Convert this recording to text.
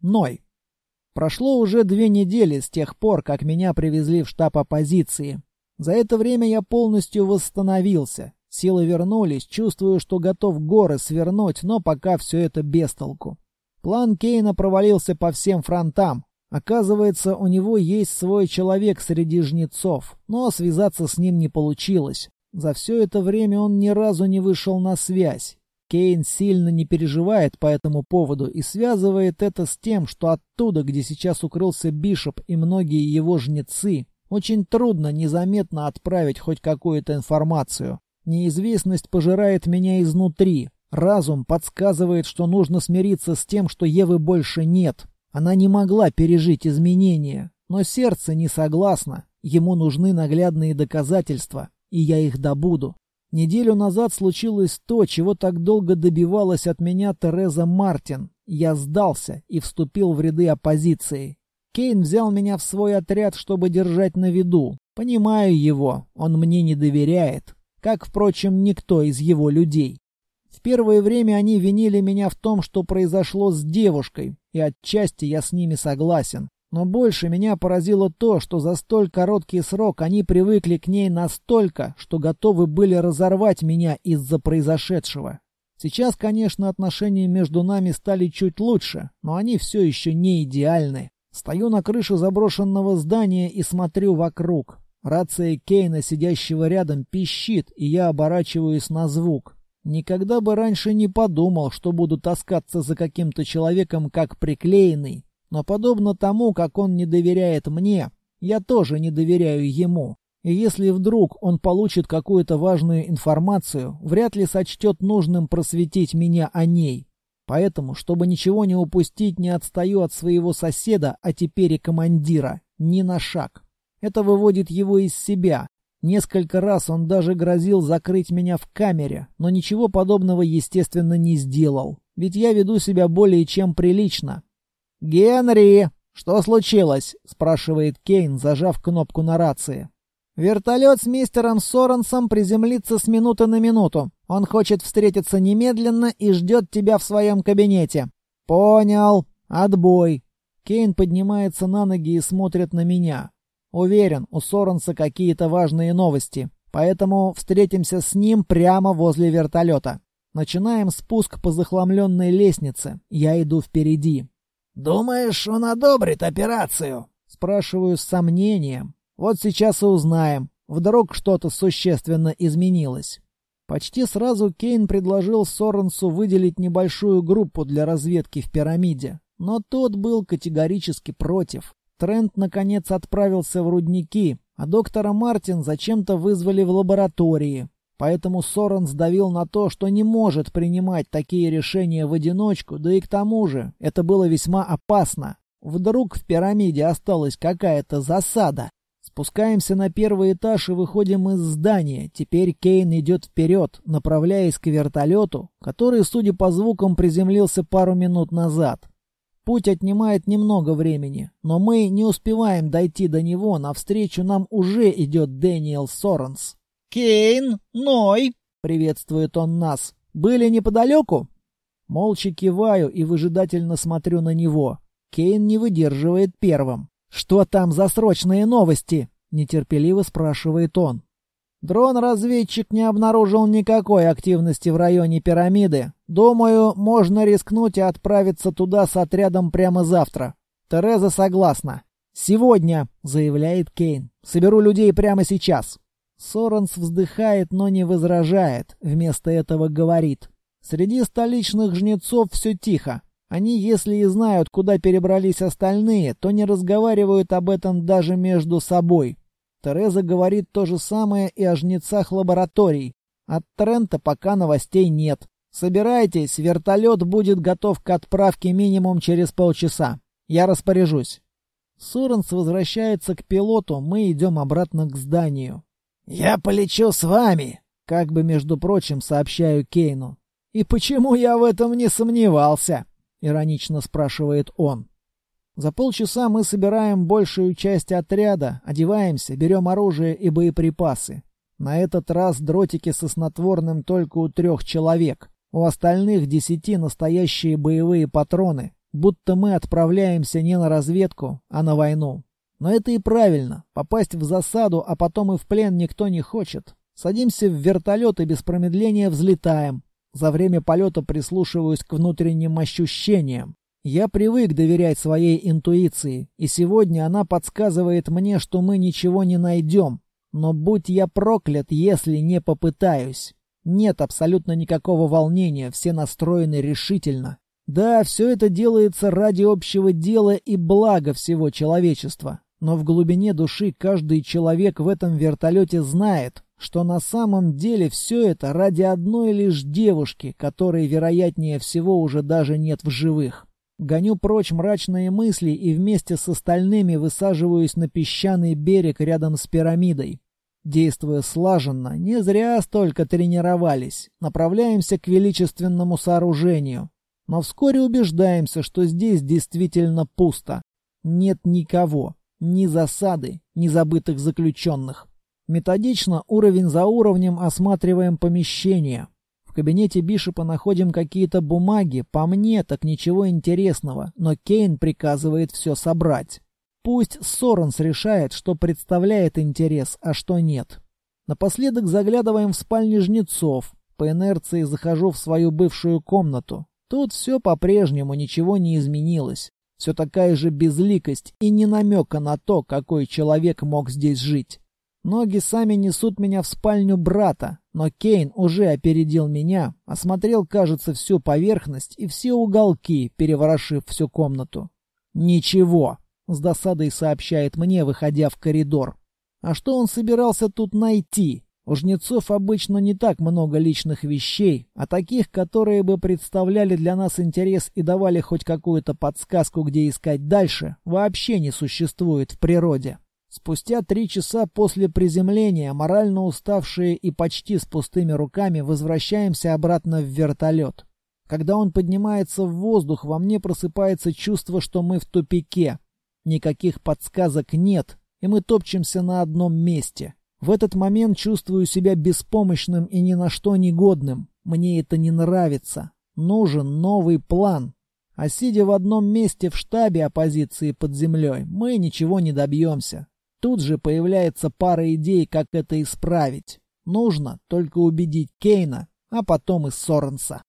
Ной. Прошло уже две недели с тех пор, как меня привезли в штаб оппозиции. За это время я полностью восстановился. Силы вернулись, чувствую, что готов горы свернуть, но пока все это без толку. План Кейна провалился по всем фронтам. Оказывается, у него есть свой человек среди жнецов, но связаться с ним не получилось. За все это время он ни разу не вышел на связь. Кейн сильно не переживает по этому поводу и связывает это с тем, что оттуда, где сейчас укрылся Бишоп и многие его жнецы, очень трудно незаметно отправить хоть какую-то информацию. Неизвестность пожирает меня изнутри. Разум подсказывает, что нужно смириться с тем, что Евы больше нет. Она не могла пережить изменения, но сердце не согласно. Ему нужны наглядные доказательства, и я их добуду. Неделю назад случилось то, чего так долго добивалась от меня Тереза Мартин. Я сдался и вступил в ряды оппозиции. Кейн взял меня в свой отряд, чтобы держать на виду. Понимаю его, он мне не доверяет. Как, впрочем, никто из его людей. В первое время они винили меня в том, что произошло с девушкой, и отчасти я с ними согласен. Но больше меня поразило то, что за столь короткий срок они привыкли к ней настолько, что готовы были разорвать меня из-за произошедшего. Сейчас, конечно, отношения между нами стали чуть лучше, но они все еще не идеальны. Стою на крыше заброшенного здания и смотрю вокруг. Рация Кейна, сидящего рядом, пищит, и я оборачиваюсь на звук. Никогда бы раньше не подумал, что буду таскаться за каким-то человеком как приклеенный, но подобно тому, как он не доверяет мне, я тоже не доверяю ему. И если вдруг он получит какую-то важную информацию, вряд ли сочтет нужным просветить меня о ней. Поэтому, чтобы ничего не упустить, не отстаю от своего соседа, а теперь и командира, ни на шаг. Это выводит его из себя. Несколько раз он даже грозил закрыть меня в камере, но ничего подобного, естественно, не сделал. Ведь я веду себя более чем прилично, «Генри, что случилось?» — спрашивает Кейн, зажав кнопку на рации. «Вертолет с мистером Соренсом приземлится с минуты на минуту. Он хочет встретиться немедленно и ждет тебя в своем кабинете». «Понял. Отбой». Кейн поднимается на ноги и смотрит на меня. Уверен, у Соренса какие-то важные новости, поэтому встретимся с ним прямо возле вертолета. Начинаем спуск по захламленной лестнице. Я иду впереди. «Думаешь, он одобрит операцию?» Спрашиваю с сомнением. Вот сейчас и узнаем. Вдруг что-то существенно изменилось. Почти сразу Кейн предложил Соренсу выделить небольшую группу для разведки в пирамиде. Но тот был категорически против. Трент, наконец, отправился в рудники, а доктора Мартин зачем-то вызвали в лаборатории. Поэтому Сорен сдавил на то, что не может принимать такие решения в одиночку, да и к тому же это было весьма опасно. Вдруг в пирамиде осталась какая-то засада. Спускаемся на первый этаж и выходим из здания. Теперь Кейн идет вперед, направляясь к вертолету, который, судя по звукам, приземлился пару минут назад. Путь отнимает немного времени, но мы не успеваем дойти до него, навстречу нам уже идет Дэниел Соренс. «Кейн, Ной!» — приветствует он нас. «Были неподалеку?» Молча киваю и выжидательно смотрю на него. Кейн не выдерживает первым. «Что там за срочные новости?» — нетерпеливо спрашивает он. Дрон-разведчик не обнаружил никакой активности в районе пирамиды. Думаю, можно рискнуть и отправиться туда с отрядом прямо завтра. Тереза согласна. «Сегодня», — заявляет Кейн. «Соберу людей прямо сейчас». Соренс вздыхает, но не возражает, вместо этого говорит. Среди столичных жнецов все тихо. Они, если и знают, куда перебрались остальные, то не разговаривают об этом даже между собой. Тереза говорит то же самое и о жнецах лабораторий. От Трента пока новостей нет. Собирайтесь, вертолет будет готов к отправке минимум через полчаса. Я распоряжусь. Соренс возвращается к пилоту, мы идем обратно к зданию. «Я полечу с вами», — как бы, между прочим, сообщаю Кейну. «И почему я в этом не сомневался?» — иронично спрашивает он. За полчаса мы собираем большую часть отряда, одеваемся, берем оружие и боеприпасы. На этот раз дротики со снотворным только у трех человек. У остальных десяти настоящие боевые патроны. Будто мы отправляемся не на разведку, а на войну. Но это и правильно. Попасть в засаду, а потом и в плен никто не хочет. Садимся в вертолет и без промедления взлетаем. За время полета прислушиваюсь к внутренним ощущениям. Я привык доверять своей интуиции, и сегодня она подсказывает мне, что мы ничего не найдем. Но будь я проклят, если не попытаюсь. Нет абсолютно никакого волнения, все настроены решительно. Да, все это делается ради общего дела и блага всего человечества. Но в глубине души каждый человек в этом вертолете знает, что на самом деле все это ради одной лишь девушки, которой, вероятнее всего, уже даже нет в живых. Гоню прочь мрачные мысли и вместе с остальными высаживаюсь на песчаный берег рядом с пирамидой. Действуя слаженно, не зря столько тренировались. Направляемся к величественному сооружению. Но вскоре убеждаемся, что здесь действительно пусто. Нет никого. Ни засады, ни забытых заключенных. Методично, уровень за уровнем осматриваем помещение. В кабинете Бишопа находим какие-то бумаги, по мне так ничего интересного, но Кейн приказывает все собрать. Пусть Соренс решает, что представляет интерес, а что нет. Напоследок заглядываем в спальни жнецов. По инерции захожу в свою бывшую комнату. Тут все по-прежнему, ничего не изменилось. Все такая же безликость и не намека на то, какой человек мог здесь жить. Ноги сами несут меня в спальню брата, но Кейн уже опередил меня, осмотрел, кажется, всю поверхность и все уголки, переворошив всю комнату. «Ничего», — с досадой сообщает мне, выходя в коридор. «А что он собирался тут найти?» У жнецов обычно не так много личных вещей, а таких, которые бы представляли для нас интерес и давали хоть какую-то подсказку, где искать дальше, вообще не существует в природе. Спустя три часа после приземления, морально уставшие и почти с пустыми руками, возвращаемся обратно в вертолет. Когда он поднимается в воздух, во мне просыпается чувство, что мы в тупике. Никаких подсказок нет, и мы топчемся на одном месте. В этот момент чувствую себя беспомощным и ни на что негодным. Мне это не нравится. Нужен новый план. А сидя в одном месте в штабе оппозиции под землей, мы ничего не добьемся. Тут же появляется пара идей, как это исправить. Нужно только убедить Кейна, а потом и Соренса.